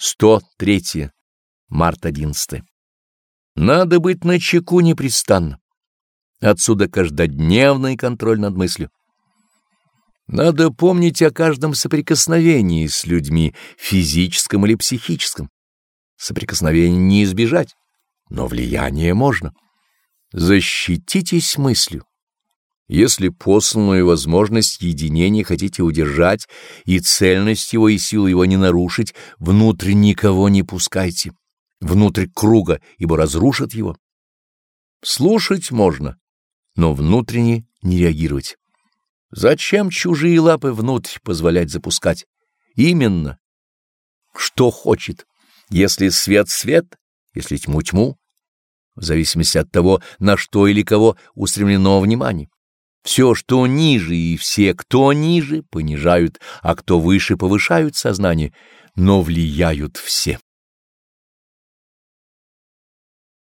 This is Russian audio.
103. Март 11. Надо быть начеку непрестанно. Отсюда каждодневный контроль над мыслью. Надо помнить о каждом соприкосновении с людьми, физическом или психическом. Соприкосновение не избежать, но влияние можно. Защититесь мыслью. Если посланную возможность единения хотите удержать и цельность его и силу его не нарушить, внутрь никого не пускайте, внутрь круга, ибо разрушат его. Слушать можно, но внутренне не реагировать. Зачем чужие лапы внутрь позволять запускать? Именно. Что хочет. Если свет — свет, если тьму — тьму. В зависимости от того, на что или кого устремлено внимание. Все, что ниже, и все, кто ниже, понижают, а кто выше, повышают сознание, но влияют все.